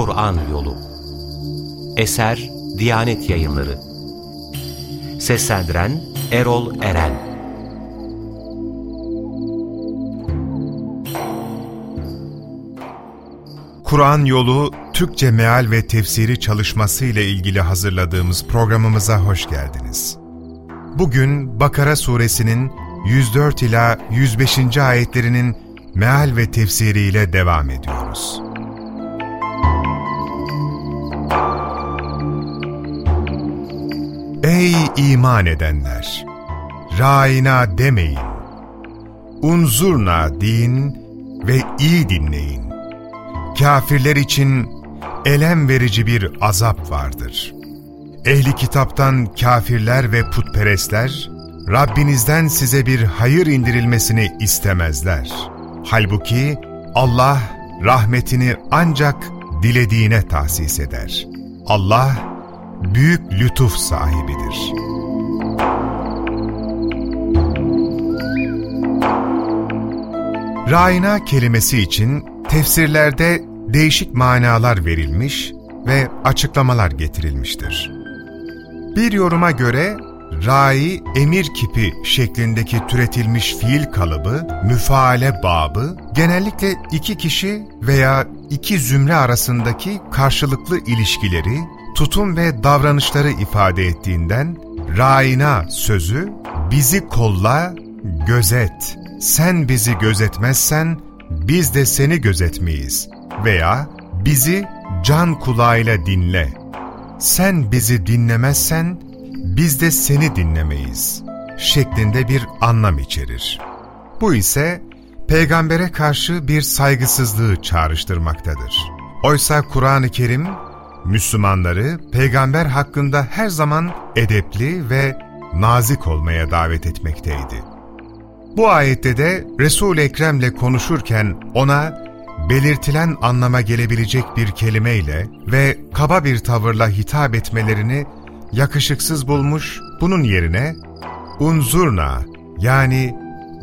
Kur'an Yolu Eser Diyanet Yayınları Seslendiren Erol Eren Kur'an Yolu Türkçe Meal ve Tefsiri çalışması ile ilgili hazırladığımız programımıza hoş geldiniz. Bugün Bakara suresinin 104 ila 105. ayetlerinin meal ve tefsiriyle devam ediyoruz. Ey iman edenler! Râina demeyin. Unzurna deyin ve iyi dinleyin. Kafirler için elem verici bir azap vardır. Ehli kitaptan kafirler ve putperestler, Rabbinizden size bir hayır indirilmesini istemezler. Halbuki Allah rahmetini ancak dilediğine tahsis eder. Allah büyük lütuf sahibidir. Raina kelimesi için tefsirlerde değişik manalar verilmiş ve açıklamalar getirilmiştir. Bir yoruma göre rai emir kipi şeklindeki türetilmiş fiil kalıbı, müfaale babı, genellikle iki kişi veya iki zümre arasındaki karşılıklı ilişkileri, tutum ve davranışları ifade ettiğinden, raina sözü, bizi kolla, gözet, sen bizi gözetmezsen, biz de seni gözetmeyiz veya bizi can kulağıyla dinle, sen bizi dinlemezsen, biz de seni dinlemeyiz şeklinde bir anlam içerir. Bu ise peygambere karşı bir saygısızlığı çağrıştırmaktadır. Oysa Kur'an-ı Kerim, Müslümanları peygamber hakkında her zaman edepli ve nazik olmaya davet etmekteydi. Bu ayette de Resul-i Ekrem'le konuşurken ona belirtilen anlama gelebilecek bir kelimeyle ve kaba bir tavırla hitap etmelerini yakışıksız bulmuş, bunun yerine unzurna yani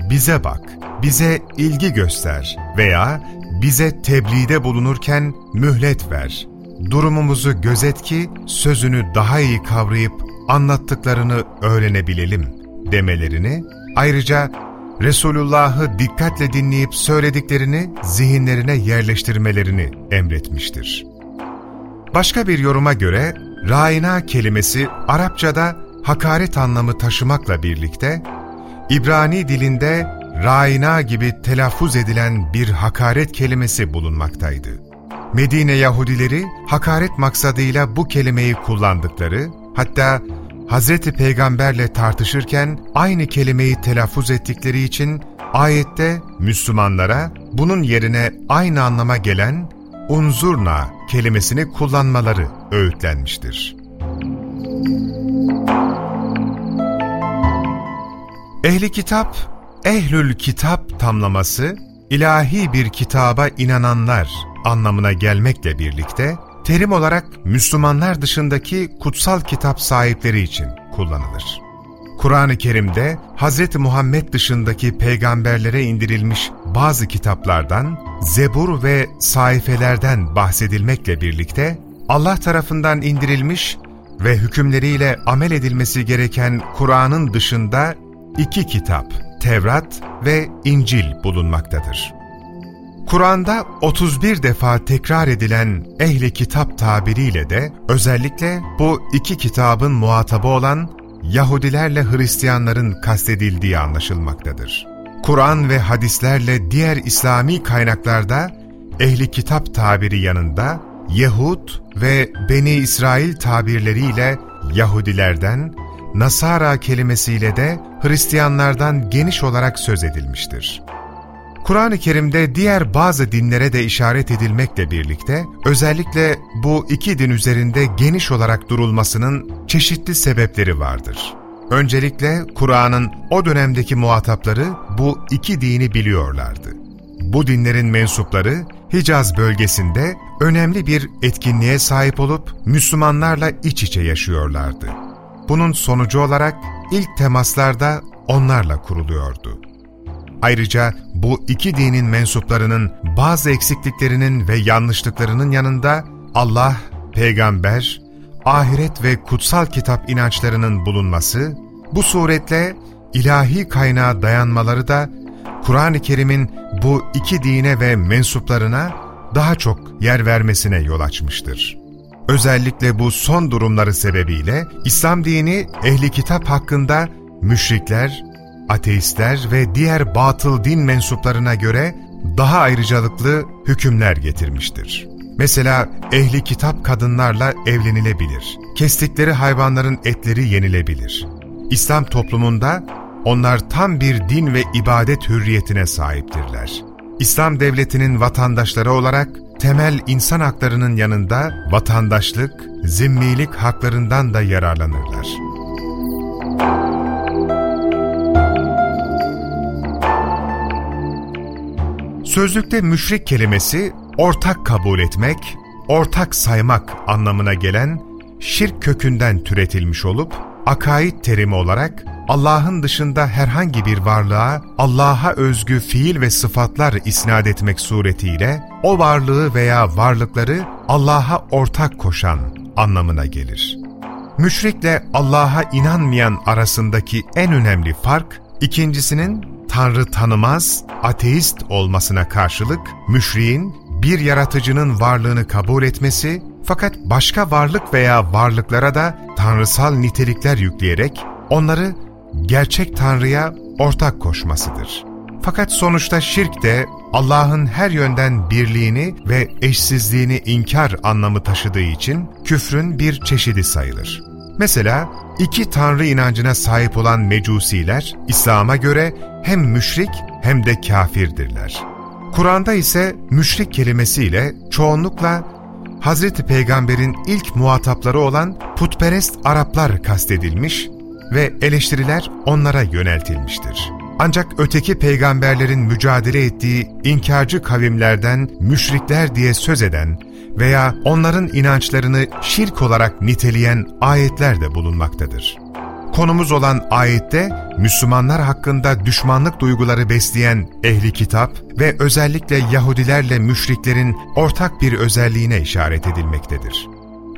bize bak, bize ilgi göster veya bize tebliğde bulunurken mühlet ver, durumumuzu gözet ki sözünü daha iyi kavrayıp anlattıklarını öğrenebilelim demelerini, ayrıca Resulullah'ı dikkatle dinleyip söylediklerini zihinlerine yerleştirmelerini emretmiştir. Başka bir yoruma göre Raina kelimesi Arapçada hakaret anlamı taşımakla birlikte, İbrani dilinde Raina gibi telaffuz edilen bir hakaret kelimesi bulunmaktaydı. Medine Yahudileri hakaret maksadıyla bu kelimeyi kullandıkları, hatta Hz. Peygamberle tartışırken aynı kelimeyi telaffuz ettikleri için ayette Müslümanlara bunun yerine aynı anlama gelen unzurna kelimesini kullanmaları öğütlenmiştir. Ehli kitap, ehlül kitap tamlaması, ilahi bir kitaba inananlar anlamına gelmekle birlikte, terim olarak Müslümanlar dışındaki kutsal kitap sahipleri için kullanılır. Kur'an-ı Kerim'de Hz. Muhammed dışındaki peygamberlere indirilmiş bazı kitaplardan, zebur ve saifelerden bahsedilmekle birlikte, Allah tarafından indirilmiş ve hükümleriyle amel edilmesi gereken Kur'an'ın dışında iki kitap, Tevrat ve İncil bulunmaktadır. Kur'an'da 31 defa tekrar edilen ehli kitap tabiriyle de özellikle bu iki kitabın muhatabı olan Yahudilerle Hristiyanların kastedildiği anlaşılmaktadır. Kur'an ve hadislerle diğer İslami kaynaklarda ehli kitap tabiri yanında Yahud ve Beni İsrail tabirleriyle Yahudilerden, Nasara kelimesiyle de Hristiyanlardan geniş olarak söz edilmiştir. Kur'an-ı Kerim'de diğer bazı dinlere de işaret edilmekle birlikte, özellikle bu iki din üzerinde geniş olarak durulmasının çeşitli sebepleri vardır. Öncelikle Kur'an'ın o dönemdeki muhatapları bu iki dini biliyorlardı. Bu dinlerin mensupları Hicaz bölgesinde önemli bir etkinliğe sahip olup Müslümanlarla iç içe yaşıyorlardı. Bunun sonucu olarak ilk temaslarda onlarla kuruluyordu. Ayrıca bu iki dinin mensuplarının bazı eksikliklerinin ve yanlışlıklarının yanında Allah, peygamber, ahiret ve kutsal kitap inançlarının bulunması, bu suretle ilahi kaynağa dayanmaları da Kur'an-ı Kerim'in bu iki dine ve mensuplarına daha çok yer vermesine yol açmıştır. Özellikle bu son durumları sebebiyle İslam dini ehli kitap hakkında müşrikler, ateistler ve diğer batıl din mensuplarına göre daha ayrıcalıklı hükümler getirmiştir. Mesela ehli kitap kadınlarla evlenilebilir. Kestikleri hayvanların etleri yenilebilir. İslam toplumunda onlar tam bir din ve ibadet hürriyetine sahiptirler. İslam devletinin vatandaşları olarak temel insan haklarının yanında vatandaşlık, zimmilik haklarından da yararlanırlar. Sözlükte müşrik kelimesi ortak kabul etmek, ortak saymak anlamına gelen şirk kökünden türetilmiş olup, akaid terimi olarak Allah'ın dışında herhangi bir varlığa Allah'a özgü fiil ve sıfatlar isnat etmek suretiyle o varlığı veya varlıkları Allah'a ortak koşan anlamına gelir. Müşrikle Allah'a inanmayan arasındaki en önemli fark, ikincisinin Tanrı tanımaz, ateist olmasına karşılık müşriğin bir yaratıcının varlığını kabul etmesi fakat başka varlık veya varlıklara da tanrısal nitelikler yükleyerek onları gerçek Tanrı'ya ortak koşmasıdır. Fakat sonuçta şirk de Allah'ın her yönden birliğini ve eşsizliğini inkar anlamı taşıdığı için küfrün bir çeşidi sayılır. Mesela iki tanrı inancına sahip olan mecusiler İslam'a göre hem müşrik hem de kafirdirler. Kur'an'da ise müşrik kelimesiyle çoğunlukla Hazreti Peygamber'in ilk muhatapları olan putperest Araplar kastedilmiş ve eleştiriler onlara yöneltilmiştir. Ancak öteki peygamberlerin mücadele ettiği inkarcı kavimlerden müşrikler diye söz eden veya onların inançlarını şirk olarak niteleyen ayetler de bulunmaktadır. Konumuz olan ayette Müslümanlar hakkında düşmanlık duyguları besleyen ehli kitap ve özellikle Yahudilerle müşriklerin ortak bir özelliğine işaret edilmektedir.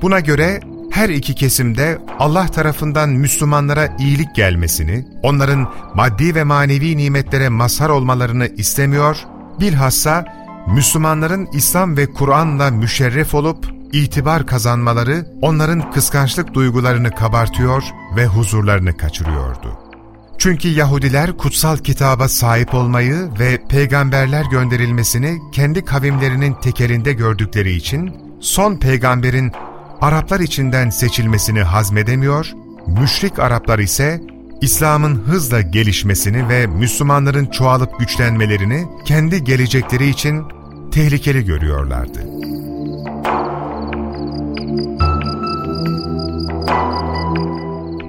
Buna göre her iki kesimde Allah tarafından Müslümanlara iyilik gelmesini, onların maddi ve manevi nimetlere mazhar olmalarını istemiyor, bilhassa Müslümanların İslam ve Kur'an'la müşerref olup itibar kazanmaları onların kıskançlık duygularını kabartıyor ve huzurlarını kaçırıyordu. Çünkü Yahudiler kutsal kitaba sahip olmayı ve peygamberler gönderilmesini kendi kavimlerinin tekelinde gördükleri için son peygamberin Araplar içinden seçilmesini hazmedemiyor, müşrik Araplar ise İslam'ın hızla gelişmesini ve Müslümanların çoğalıp güçlenmelerini kendi gelecekleri için tehlikeli görüyorlardı.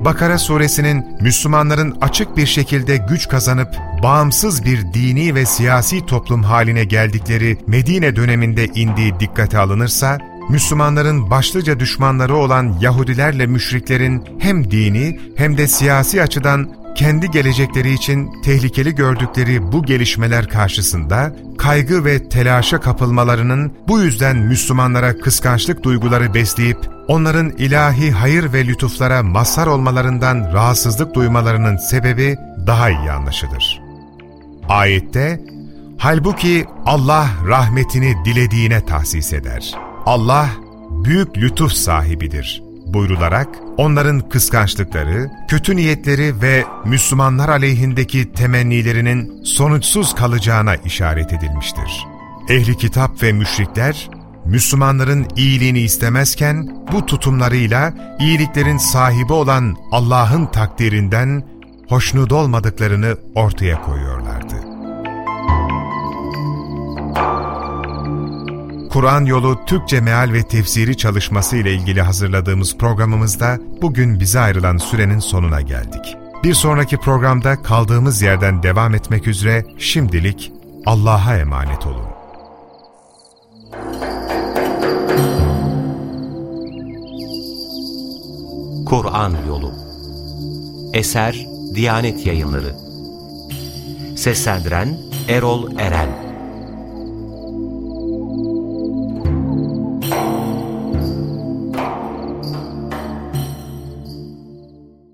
Bakara suresinin Müslümanların açık bir şekilde güç kazanıp bağımsız bir dini ve siyasi toplum haline geldikleri Medine döneminde indiği dikkate alınırsa, Müslümanların başlıca düşmanları olan Yahudilerle müşriklerin hem dini hem de siyasi açıdan kendi gelecekleri için tehlikeli gördükleri bu gelişmeler karşısında kaygı ve telaşa kapılmalarının bu yüzden Müslümanlara kıskançlık duyguları besleyip onların ilahi hayır ve lütuflara mazhar olmalarından rahatsızlık duymalarının sebebi daha iyi anlaşılır. Ayette, halbuki Allah rahmetini dilediğine tahsis eder. Allah büyük lütuf sahibidir buyrularak onların kıskançlıkları, kötü niyetleri ve Müslümanlar aleyhindeki temennilerinin sonuçsuz kalacağına işaret edilmiştir. Ehli kitap ve müşrikler, Müslümanların iyiliğini istemezken bu tutumlarıyla iyiliklerin sahibi olan Allah'ın takdirinden hoşnut olmadıklarını ortaya koyuyorlardı. Kur'an Yolu Türkçe Meal ve Tefsiri çalışması ile ilgili hazırladığımız programımızda bugün bize ayrılan sürenin sonuna geldik. Bir sonraki programda kaldığımız yerden devam etmek üzere şimdilik Allah'a emanet olun. Kur'an Yolu Eser Diyanet Yayınları Seslendiren Erol Eren